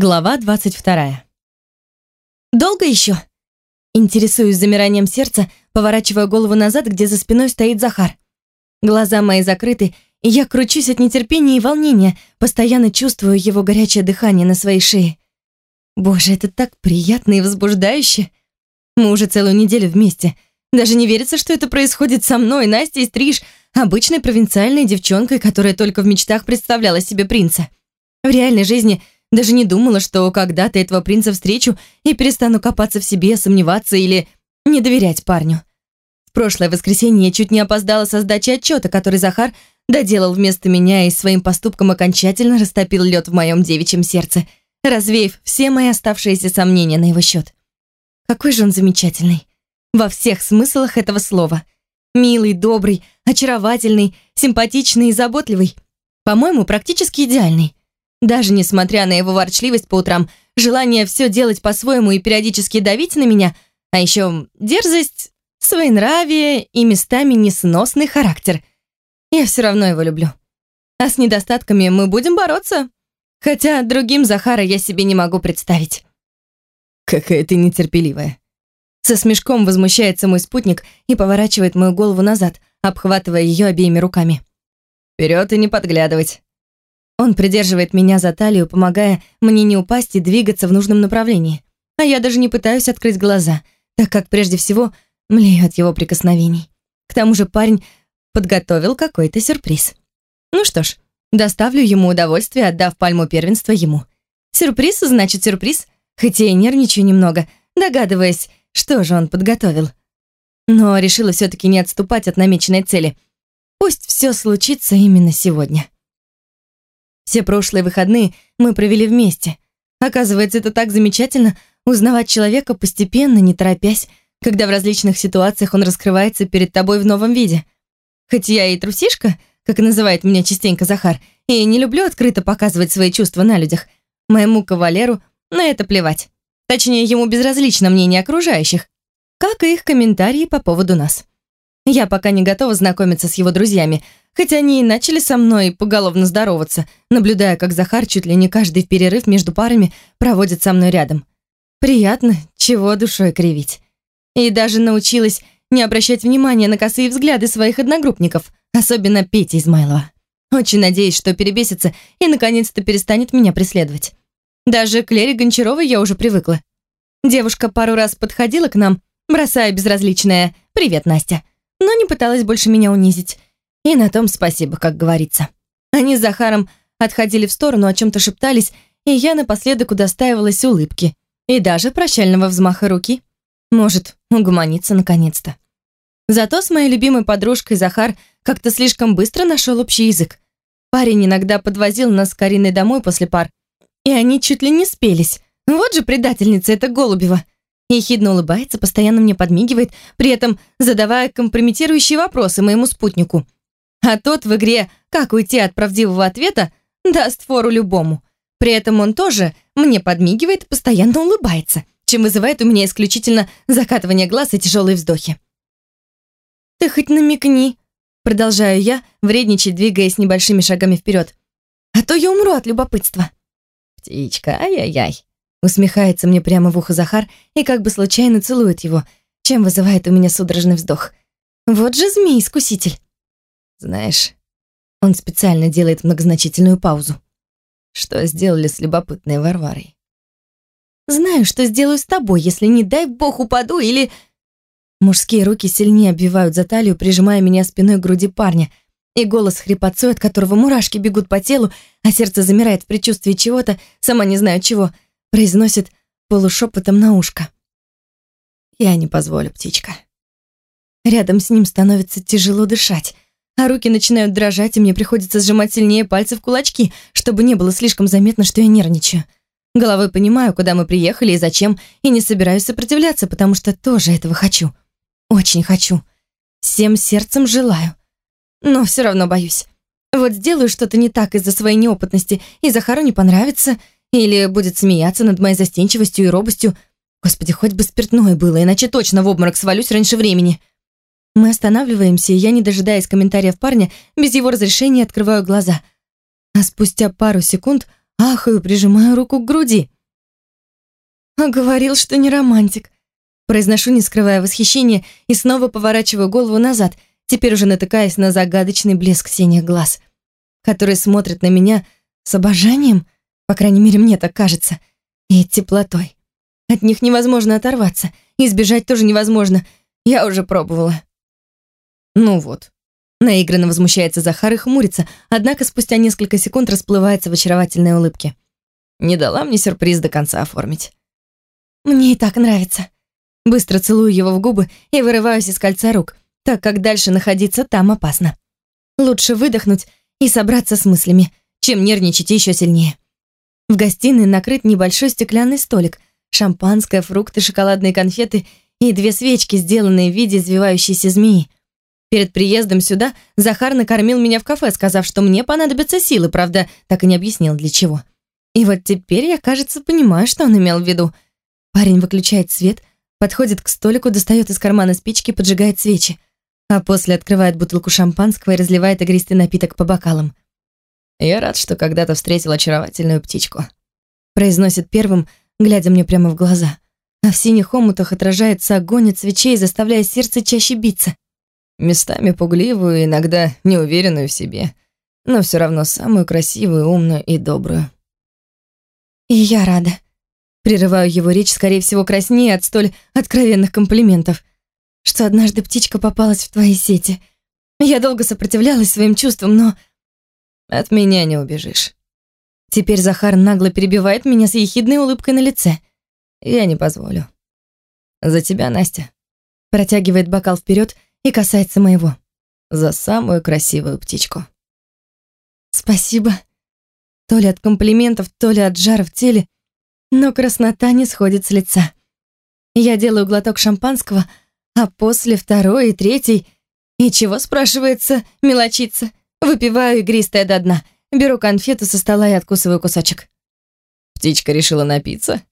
Глава 22. «Долго еще?» Интересуюсь замиранием сердца, поворачивая голову назад, где за спиной стоит Захар. Глаза мои закрыты, и я кручусь от нетерпения и волнения, постоянно чувствую его горячее дыхание на своей шее. Боже, это так приятно и возбуждающе. Мы уже целую неделю вместе. Даже не верится, что это происходит со мной, Настей Стриж, обычной провинциальной девчонкой, которая только в мечтах представляла себе принца. В реальной жизни – даже не думала, что когда-то этого принца встречу и перестану копаться в себе, сомневаться или не доверять парню. В прошлое воскресенье чуть не опоздала со сдачей отчета, который Захар доделал вместо меня и своим поступком окончательно растопил лед в моем девичьем сердце, развеяв все мои оставшиеся сомнения на его счет. Какой же он замечательный. Во всех смыслах этого слова. Милый, добрый, очаровательный, симпатичный и заботливый. По-моему, практически идеальный. Даже несмотря на его ворчливость по утрам, желание все делать по-своему и периодически давить на меня, а еще дерзость, своенравие и местами несносный характер. Я все равно его люблю. А с недостатками мы будем бороться. Хотя другим Захара я себе не могу представить. Какая ты нетерпеливая. Со смешком возмущается мой спутник и поворачивает мою голову назад, обхватывая ее обеими руками. Вперед и не подглядывать. Он придерживает меня за талию, помогая мне не упасть и двигаться в нужном направлении. А я даже не пытаюсь открыть глаза, так как прежде всего млею от его прикосновений. К тому же парень подготовил какой-то сюрприз. Ну что ж, доставлю ему удовольствие, отдав пальму первенства ему. Сюрприз значит сюрприз, хотя и нервничаю немного, догадываясь, что же он подготовил. Но решила все-таки не отступать от намеченной цели. Пусть все случится именно сегодня. Все прошлые выходные мы провели вместе. Оказывается, это так замечательно узнавать человека постепенно, не торопясь, когда в различных ситуациях он раскрывается перед тобой в новом виде. Хоть я и трусишка, как называет меня частенько Захар, и не люблю открыто показывать свои чувства на людях, моему кавалеру на это плевать. Точнее, ему безразлично мнение окружающих, как и их комментарии по поводу нас. Я пока не готова знакомиться с его друзьями, хотя они и начали со мной поголовно здороваться, наблюдая, как Захар чуть ли не каждый перерыв между парами проводит со мной рядом. Приятно, чего душой кривить. И даже научилась не обращать внимания на косые взгляды своих одногруппников, особенно Пети Измайлова. Очень надеюсь, что перебесится и наконец-то перестанет меня преследовать. Даже к Лере Гончаровой я уже привыкла. Девушка пару раз подходила к нам, бросая безразличное «Привет, Настя», но не пыталась больше меня унизить. И на том спасибо, как говорится. Они с Захаром отходили в сторону, о чем-то шептались, и я напоследок удостаивалась улыбки и даже прощального взмаха руки. Может, угомониться наконец-то. Зато с моей любимой подружкой Захар как-то слишком быстро нашел общий язык. Парень иногда подвозил нас с Кариной домой после пар, и они чуть ли не спелись. Вот же предательница эта Голубева. Ехидно улыбается, постоянно мне подмигивает, при этом задавая компрометирующие вопросы моему спутнику. А тот в игре «Как уйти от правдивого ответа» даст фору любому. При этом он тоже мне подмигивает постоянно улыбается, чем вызывает у меня исключительно закатывание глаз и тяжелые вздохи. «Ты хоть намекни», — продолжаю я, вредничать, двигаясь небольшими шагами вперед. «А то я умру от любопытства». «Птичка, ай-яй-яй», Усмехается мне прямо в ухо Захар и как бы случайно целует его, чем вызывает у меня судорожный вздох. Вот же змей-искуситель. Знаешь, он специально делает многозначительную паузу. Что сделали с любопытной Варварой? Знаю, что сделаю с тобой, если, не дай бог, упаду или... Мужские руки сильнее обвивают за талию, прижимая меня спиной к груди парня, и голос хрипотцой, от которого мурашки бегут по телу, а сердце замирает в предчувствии чего-то, сама не знаю чего — произносит полушепотом на ушко. «Я не позволю, птичка». Рядом с ним становится тяжело дышать, а руки начинают дрожать, и мне приходится сжимать сильнее пальцы в кулачки, чтобы не было слишком заметно, что я нервничаю. Головой понимаю, куда мы приехали и зачем, и не собираюсь сопротивляться, потому что тоже этого хочу. Очень хочу. Всем сердцем желаю. Но все равно боюсь. Вот сделаю что-то не так из-за своей неопытности, и Захару не понравится — или будет смеяться над моей застенчивостью и робостью. Господи, хоть бы спиртное было, иначе точно в обморок свалюсь раньше времени. Мы останавливаемся, и я, не дожидаясь комментариев парня, без его разрешения открываю глаза. А спустя пару секунд Ахаю, прижимаю руку к груди. А говорил, что не романтик. Произношу, не скрывая восхищения, и снова поворачиваю голову назад, теперь уже натыкаясь на загадочный блеск синих глаз, которые смотрят на меня с обожанием, по крайней мере, мне так кажется, и теплотой. От них невозможно оторваться, и сбежать тоже невозможно. Я уже пробовала. Ну вот. Наигранно возмущается Захар и хмурится, однако спустя несколько секунд расплывается в очаровательной улыбке. Не дала мне сюрприз до конца оформить. Мне и так нравится. Быстро целую его в губы и вырываюсь из кольца рук, так как дальше находиться там опасно. Лучше выдохнуть и собраться с мыслями, чем нервничать еще сильнее. В гостиной накрыт небольшой стеклянный столик, шампанское, фрукты, шоколадные конфеты и две свечки, сделанные в виде извивающейся змеи. Перед приездом сюда Захар накормил меня в кафе, сказав, что мне понадобятся силы, правда, так и не объяснил, для чего. И вот теперь я, кажется, понимаю, что он имел в виду. Парень выключает свет, подходит к столику, достает из кармана спички, поджигает свечи, а после открывает бутылку шампанского и разливает игристый напиток по бокалам. «Я рад, что когда-то встретил очаровательную птичку», произносит первым, глядя мне прямо в глаза. А в синих омутах отражается огонь от свечей, заставляя сердце чаще биться. Местами пугливую, иногда неуверенную в себе, но все равно самую красивую, умную и добрую. «И я рада», Прерываю его речь, скорее всего, краснее от столь откровенных комплиментов, что однажды птичка попалась в твои сети. Я долго сопротивлялась своим чувствам, но... От меня не убежишь. Теперь Захар нагло перебивает меня с ехидной улыбкой на лице. Я не позволю. За тебя, Настя. Протягивает бокал вперед и касается моего. За самую красивую птичку. Спасибо. То ли от комплиментов, то ли от жара в теле, но краснота не сходит с лица. Я делаю глоток шампанского, а после второй и третий. И чего, спрашивается, мелочиться? Выпиваю игристое до дна, беру конфету со стола и откусываю кусочек. Птичка решила напиться.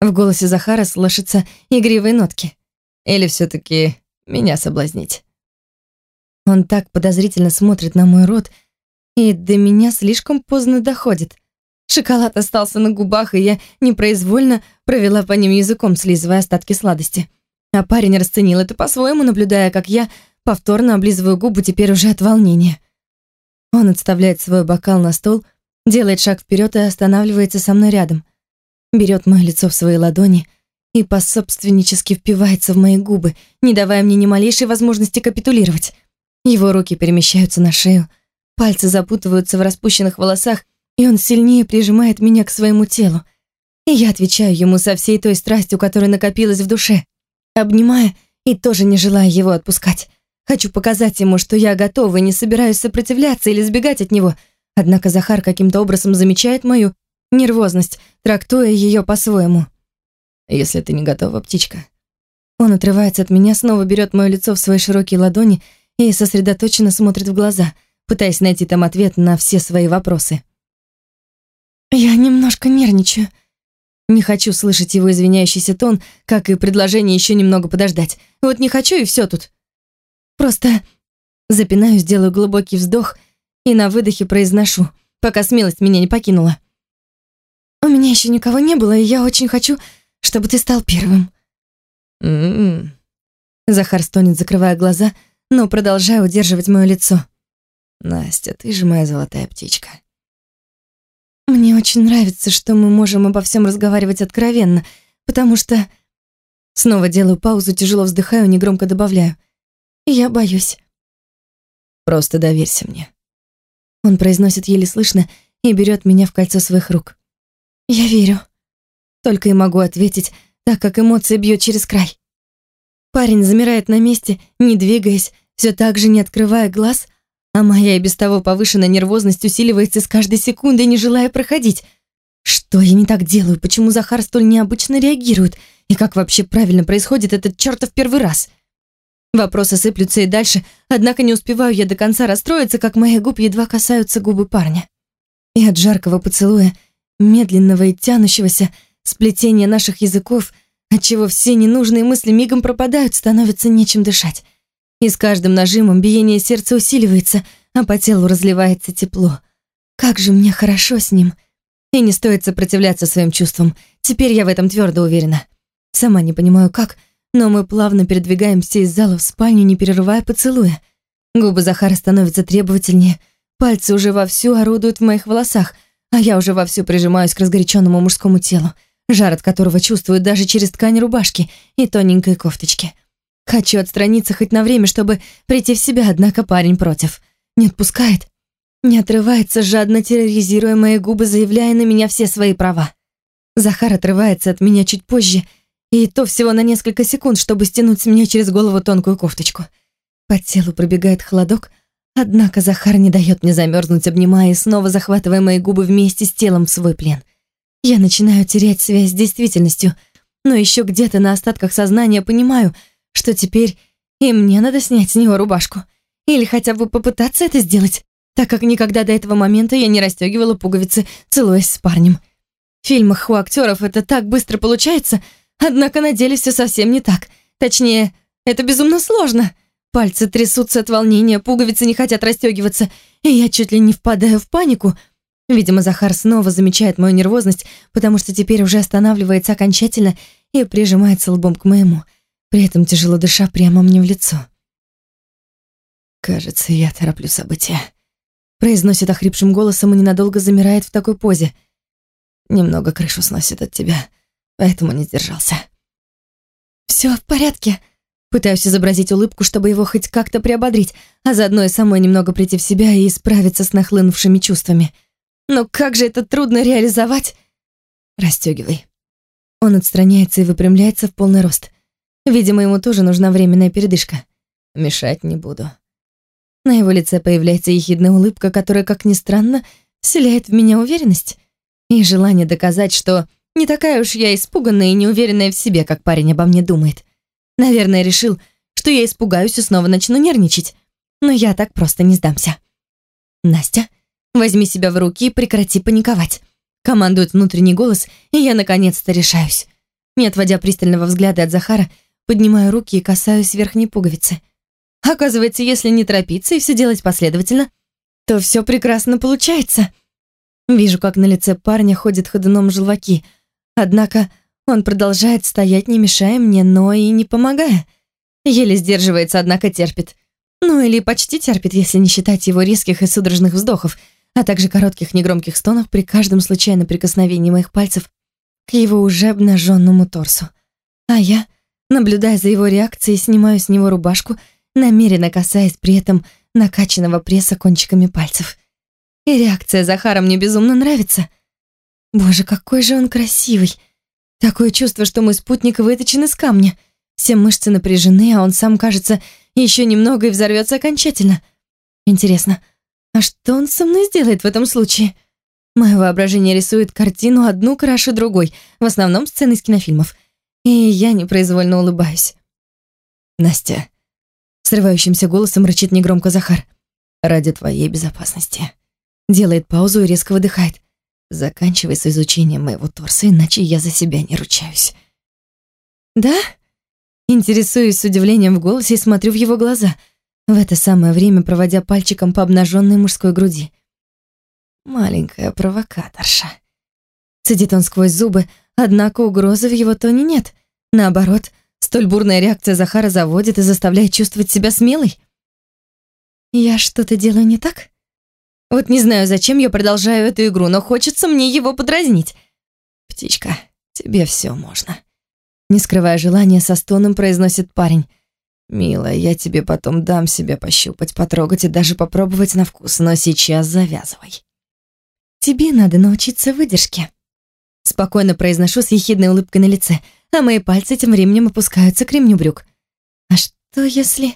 В голосе Захара слышатся игривые нотки. Или все таки меня соблазнить? Он так подозрительно смотрит на мой рот, и до меня слишком поздно доходит — Шоколад остался на губах, и я непроизвольно провела по ним языком, слизывая остатки сладости. А парень расценил это по-своему, наблюдая, как я повторно облизываю губы теперь уже от волнения. Он отставляет свой бокал на стол, делает шаг вперед и останавливается со мной рядом. Берет мое лицо в свои ладони и пособственнически впивается в мои губы, не давая мне ни малейшей возможности капитулировать. Его руки перемещаются на шею, пальцы запутываются в распущенных волосах, и он сильнее прижимает меня к своему телу. И я отвечаю ему со всей той страстью, которая накопилась в душе, обнимая и тоже не желая его отпускать. Хочу показать ему, что я готова и не собираюсь сопротивляться или сбегать от него. Однако Захар каким-то образом замечает мою нервозность, трактуя ее по-своему. «Если ты не готова, птичка». Он отрывается от меня, снова берет мое лицо в свои широкие ладони и сосредоточенно смотрит в глаза, пытаясь найти там ответ на все свои вопросы. Я немножко нервничаю. Не хочу слышать его извиняющийся тон, как и предложение еще немного подождать. Вот не хочу и все тут. Просто запинаюсь, делаю глубокий вздох и на выдохе произношу, пока смелость меня не покинула. У меня еще никого не было, и я очень хочу, чтобы ты стал первым. М-м. Захар стонет, закрывая глаза, но продолжая удерживать мое лицо. Настя, ты же моя золотая птичка. Мне очень нравится, что мы можем обо всем разговаривать откровенно, потому что... Снова делаю паузу, тяжело вздыхаю, негромко добавляю. Я боюсь. Просто доверься мне. Он произносит еле слышно и берет меня в кольцо своих рук. Я верю. Только и могу ответить, так как эмоции бьют через край. Парень замирает на месте, не двигаясь, все так же не открывая глаз, а моя и без того повышенная нервозность усиливается с каждой секундой, не желая проходить. Что я не так делаю? Почему Захар столь необычно реагирует? И как вообще правильно происходит этот чертов первый раз? Вопросы сыплются и дальше, однако не успеваю я до конца расстроиться, как мои губы едва касаются губы парня. И от жаркого поцелуя, медленного и тянущегося, сплетения наших языков, отчего все ненужные мысли мигом пропадают, становится нечем дышать и с каждым нажимом биение сердца усиливается, а по телу разливается тепло. Как же мне хорошо с ним. И не стоит сопротивляться своим чувствам. Теперь я в этом твердо уверена. Сама не понимаю как, но мы плавно передвигаемся из зала в спальню, не перерывая поцелуя. Губы Захара становятся требовательнее, пальцы уже вовсю орудуют в моих волосах, а я уже вовсю прижимаюсь к разгоряченному мужскому телу, жар от которого чувствую даже через ткань рубашки и тоненькой кофточки. Хочу отстраниться хоть на время, чтобы прийти в себя, однако парень против. Не отпускает, не отрывается, жадно терроризируя мои губы, заявляя на меня все свои права. Захар отрывается от меня чуть позже, и то всего на несколько секунд, чтобы стянуть с меня через голову тонкую кофточку. По телу пробегает холодок, однако Захар не дает мне замерзнуть, обнимая и снова захватывая мои губы вместе с телом в свой плен. Я начинаю терять связь с действительностью, но еще где-то на остатках сознания понимаю, что теперь и мне надо снять с него рубашку. Или хотя бы попытаться это сделать так как никогда до этого момента я не расстегивала пуговицы, целуясь с парнем. В фильмах у актеров это так быстро получается, однако на деле все совсем не так. Точнее, это безумно сложно. Пальцы трясутся от волнения, пуговицы не хотят расстегиваться, и я чуть ли не впадаю в панику. Видимо, Захар снова замечает мою нервозность, потому что теперь уже останавливается окончательно и прижимается лбом к моему, при этом тяжело дыша прямо мне в лицо. Кажется, я тороплю события произносит охрипшим голосом и ненадолго замирает в такой позе. Немного крышу сносит от тебя, поэтому не сдержался. Все в порядке. Пытаюсь изобразить улыбку, чтобы его хоть как-то приободрить, а заодно и самой немного прийти в себя и справиться с нахлынувшими чувствами. Но как же это трудно реализовать? Растёгивай. Он отстраняется и выпрямляется в полный рост. Видимо, ему тоже нужна временная передышка. Мешать не буду. На его лице появляется ехидная улыбка, которая, как ни странно, вселяет в меня уверенность и желание доказать, что не такая уж я испуганная и неуверенная в себе, как парень обо мне думает. Наверное, решил, что я испугаюсь и снова начну нервничать. Но я так просто не сдамся. «Настя, возьми себя в руки и прекрати паниковать», командует внутренний голос, и я наконец-то решаюсь. Не отводя пристального взгляда от Захара, поднимаю руки и касаюсь верхней пуговицы. Оказывается, если не торопиться и все делать последовательно, то все прекрасно получается. Вижу, как на лице парня ходят ходуном желваки. Однако он продолжает стоять, не мешая мне, но и не помогая. Еле сдерживается, однако терпит. Ну или почти терпит, если не считать его резких и судорожных вздохов, а также коротких негромких стонов при каждом случайном прикосновении моих пальцев к его уже обнаженному торсу. А я, наблюдая за его реакцией, снимаю с него рубашку намеренно касаясь при этом накачанного пресса кончиками пальцев. И реакция Захара мне безумно нравится. Боже, какой же он красивый. Такое чувство, что мой спутник выточен из камня. Все мышцы напряжены, а он сам, кажется, еще немного и взорвется окончательно. Интересно, а что он со мной сделает в этом случае? Мое воображение рисует картину одну краше другой, в основном сцены из кинофильмов. И я непроизвольно улыбаюсь. «Настя, Срывающимся голосом рычит негромко Захар. «Ради твоей безопасности». Делает паузу и резко выдыхает. «Заканчивай с изучением моего торса, иначе я за себя не ручаюсь». «Да?» Интересуюсь с удивлением в голосе и смотрю в его глаза, в это самое время проводя пальчиком по обнаженной мужской груди. «Маленькая провокаторша». Цедит он сквозь зубы, однако угрозы в его тоне нет. Наоборот, Столь бурная реакция Захара заводит и заставляет чувствовать себя смелой. Я что-то делаю не так? Вот не знаю, зачем я продолжаю эту игру, но хочется мне его подразнить. «Птичка, тебе все можно», — не скрывая желания, со стоном произносит парень. «Милая, я тебе потом дам себя пощупать, потрогать и даже попробовать на вкус, но сейчас завязывай». «Тебе надо научиться выдержке», — спокойно произношу с ехидной улыбкой на лице — а мои пальцы тем временем опускаются к ремню брюк. А что если...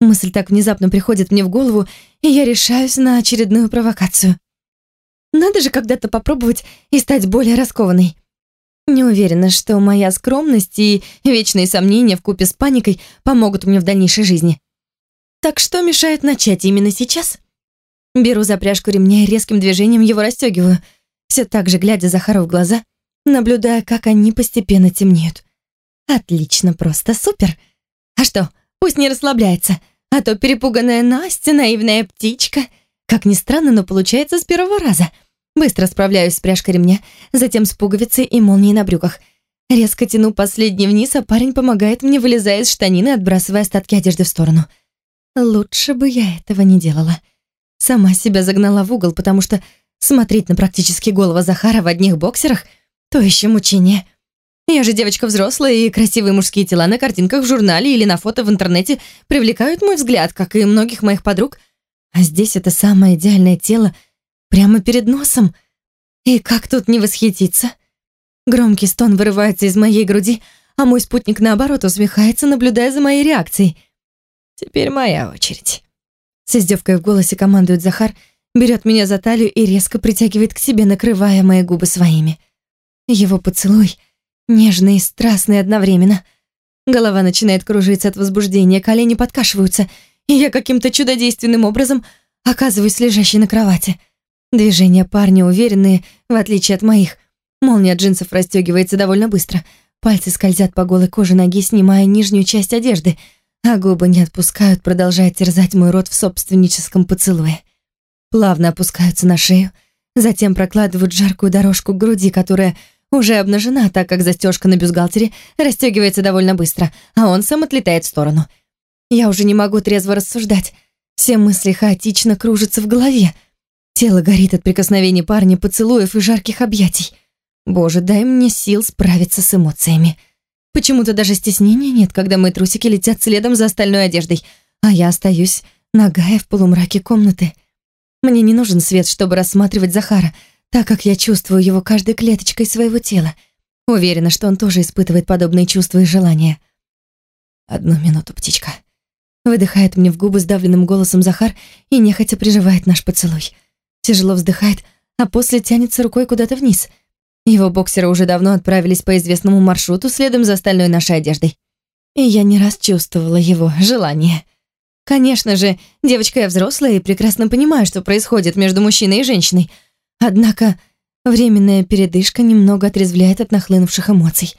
Мысль так внезапно приходит мне в голову, и я решаюсь на очередную провокацию. Надо же когда-то попробовать и стать более раскованной. Не уверена, что моя скромность и вечные сомнения в купе с паникой помогут мне в дальнейшей жизни. Так что мешает начать именно сейчас? Беру запряжку ремня и резким движением его расстегиваю, все так же глядя Захару в глаза наблюдая, как они постепенно темнеют. Отлично, просто супер. А что, пусть не расслабляется, а то перепуганная Настя, наивная птичка. Как ни странно, но получается с первого раза. Быстро справляюсь с пряжкой ремня, затем с пуговицей и молнией на брюках. Резко тяну последний вниз, а парень помогает мне, вылезая из штанины, отбрасывая остатки одежды в сторону. Лучше бы я этого не делала. Сама себя загнала в угол, потому что смотреть на практически голого Захара в одних боксерах — то еще мучение. Я же девочка взрослая, и красивые мужские тела на картинках в журнале или на фото в интернете привлекают мой взгляд, как и многих моих подруг. А здесь это самое идеальное тело прямо перед носом. И как тут не восхититься? Громкий стон вырывается из моей груди, а мой спутник, наоборот, усмехается, наблюдая за моей реакцией. Теперь моя очередь. С издевкой в голосе командует Захар, берет меня за талию и резко притягивает к себе, накрывая мои губы своими. Его поцелуй нежный и страстный одновременно. Голова начинает кружиться от возбуждения, колени подкашиваются, и я каким-то чудодейственным образом оказываюсь лежащей на кровати. Движения парня уверенные, в отличие от моих. Молния джинсов расстегивается довольно быстро. Пальцы скользят по голой коже ноги, снимая нижнюю часть одежды — а губы не отпускают, продолжая терзать мой рот в собственническом поцелуе. Плавно опускаются на шею, затем прокладывают жаркую дорожку к груди, которая уже обнажена, так как застежка на бюстгальтере расстегивается довольно быстро, а он сам отлетает в сторону. Я уже не могу трезво рассуждать. Все мысли хаотично кружатся в голове. Тело горит от прикосновений парня, поцелуев и жарких объятий. Боже, дай мне сил справиться с эмоциями. Почему-то даже стеснения нет, когда мои трусики летят следом за остальной одеждой, а я остаюсь нагая в полумраке комнаты. Мне не нужен свет, чтобы рассматривать Захара, так как я чувствую его каждой клеточкой своего тела. Уверена, что он тоже испытывает подобные чувства и желания. «Одну минуту, птичка». Выдыхает мне в губы сдавленным голосом Захар и нехотя приживает наш поцелуй. Тяжело вздыхает, а после тянется рукой куда-то вниз — его боксеры уже давно отправились по известному маршруту следом за остальной нашей одеждой. И я не раз чувствовала его желание. Конечно же, девочка я взрослая и прекрасно понимаю, что происходит между мужчиной и женщиной. Однако временная передышка немного отрезвляет от нахлынувших эмоций.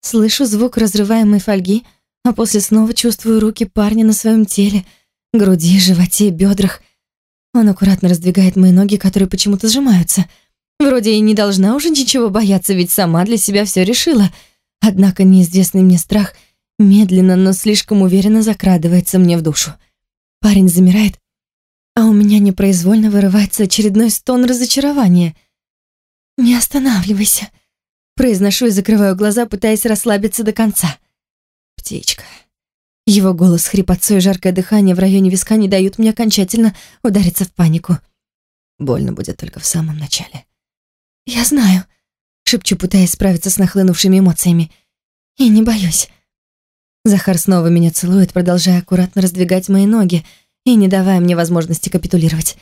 Слышу звук разрываемой фольги, а после снова чувствую руки парня на своем теле, груди, животе, бедрах. Он аккуратно раздвигает мои ноги, которые почему-то сжимаются — Вроде и не должна уже ничего бояться, ведь сама для себя все решила. Однако неизвестный мне страх медленно, но слишком уверенно закрадывается мне в душу. Парень замирает, а у меня непроизвольно вырывается очередной стон разочарования. «Не останавливайся», — произношу и закрываю глаза, пытаясь расслабиться до конца. «Птичка». Его голос, хрипотцой и жаркое дыхание в районе виска не дают мне окончательно удариться в панику. Больно будет только в самом начале. «Я знаю», — шепчу, пытаясь справиться с нахлынувшими эмоциями. «И не боюсь». Захар снова меня целует, продолжая аккуратно раздвигать мои ноги и не давая мне возможности капитулировать.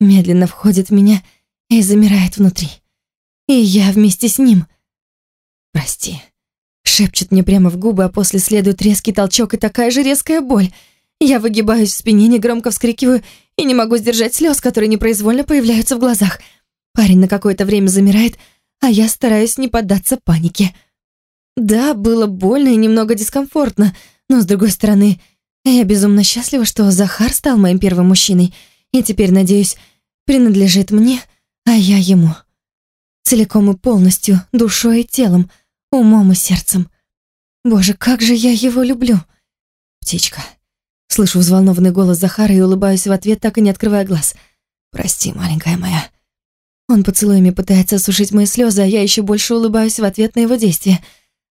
Медленно входит в меня и замирает внутри. И я вместе с ним. «Прости», — шепчет мне прямо в губы, а после следует резкий толчок и такая же резкая боль. Я выгибаюсь в спине, негромко вскрикиваю и не могу сдержать слез, которые непроизвольно появляются в глазах — Парень на какое-то время замирает, а я стараюсь не поддаться панике. Да, было больно и немного дискомфортно, но, с другой стороны, я безумно счастлива, что Захар стал моим первым мужчиной и теперь, надеюсь, принадлежит мне, а я ему. Целиком и полностью, душой и телом, умом и сердцем. Боже, как же я его люблю. Птичка. Слышу взволнованный голос Захара и улыбаюсь в ответ, так и не открывая глаз. Прости, маленькая моя. Он поцелуями пытается осушить мои слезы, а я еще больше улыбаюсь в ответ на его действия.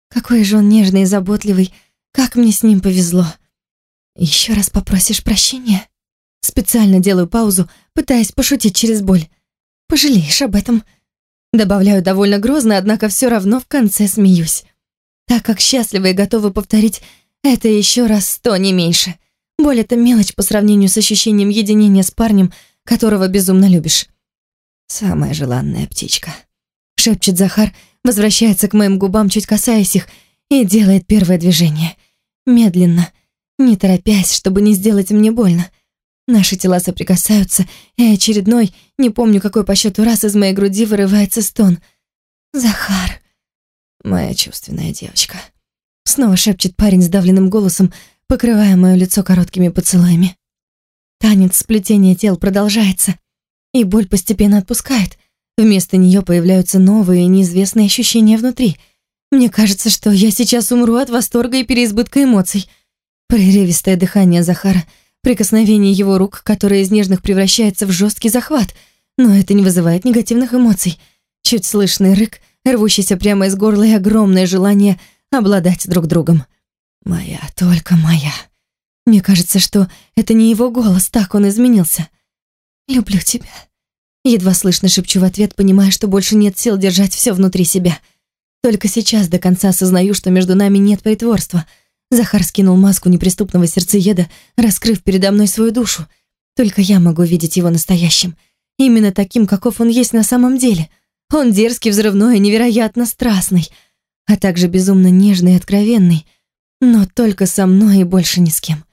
Какой же он нежный и заботливый. Как мне с ним повезло. Еще раз попросишь прощения? Специально делаю паузу, пытаясь пошутить через боль. Пожалеешь об этом. Добавляю довольно грозно, однако все равно в конце смеюсь. Так как счастлива и готова повторить это еще раз сто, не меньше. Боль — это мелочь по сравнению с ощущением единения с парнем, которого безумно любишь. «Самая желанная птичка», — шепчет Захар, возвращается к моим губам, чуть касаясь их, и делает первое движение. Медленно, не торопясь, чтобы не сделать мне больно. Наши тела соприкасаются, и очередной, не помню какой по счету раз, из моей груди вырывается стон. «Захар!» «Моя чувственная девочка», — снова шепчет парень сдавленным голосом, покрывая мое лицо короткими поцелуями. Танец сплетения тел продолжается — и боль постепенно отпускает. Вместо нее появляются новые, неизвестные ощущения внутри. Мне кажется, что я сейчас умру от восторга и переизбытка эмоций. Прерывистое дыхание Захара, прикосновение его рук, которое из нежных превращается в жесткий захват, но это не вызывает негативных эмоций. Чуть слышный рык, рвущийся прямо из горла и огромное желание обладать друг другом. Моя, только моя. Мне кажется, что это не его голос, так он изменился. «Люблю тебя». Едва слышно шепчу в ответ, понимая, что больше нет сил держать все внутри себя. Только сейчас до конца осознаю, что между нами нет притворства. Захар скинул маску неприступного сердцееда, раскрыв передо мной свою душу. Только я могу видеть его настоящим. Именно таким, каков он есть на самом деле. Он дерзкий, взрывной, невероятно страстный, а также безумно нежный и откровенный. Но только со мной и больше ни с кем.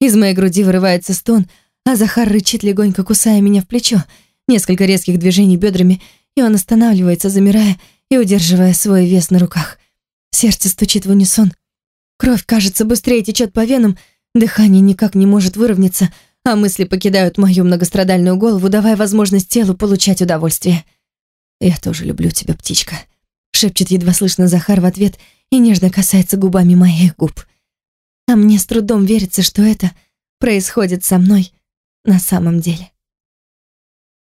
Из моей груди вырывается стон, а Захар рычит, легонько кусая меня в плечо. Несколько резких движений бедрами, и он останавливается, замирая и удерживая свой вес на руках. Сердце стучит в унисон. Кровь, кажется, быстрее течет по венам, дыхание никак не может выровняться, а мысли покидают мою многострадальную голову, давая возможность телу получать удовольствие. «Я тоже люблю тебя, птичка», — шепчет едва слышно Захар в ответ и нежно касается губами моих губ. А мне с трудом верится, что это происходит со мной на самом деле.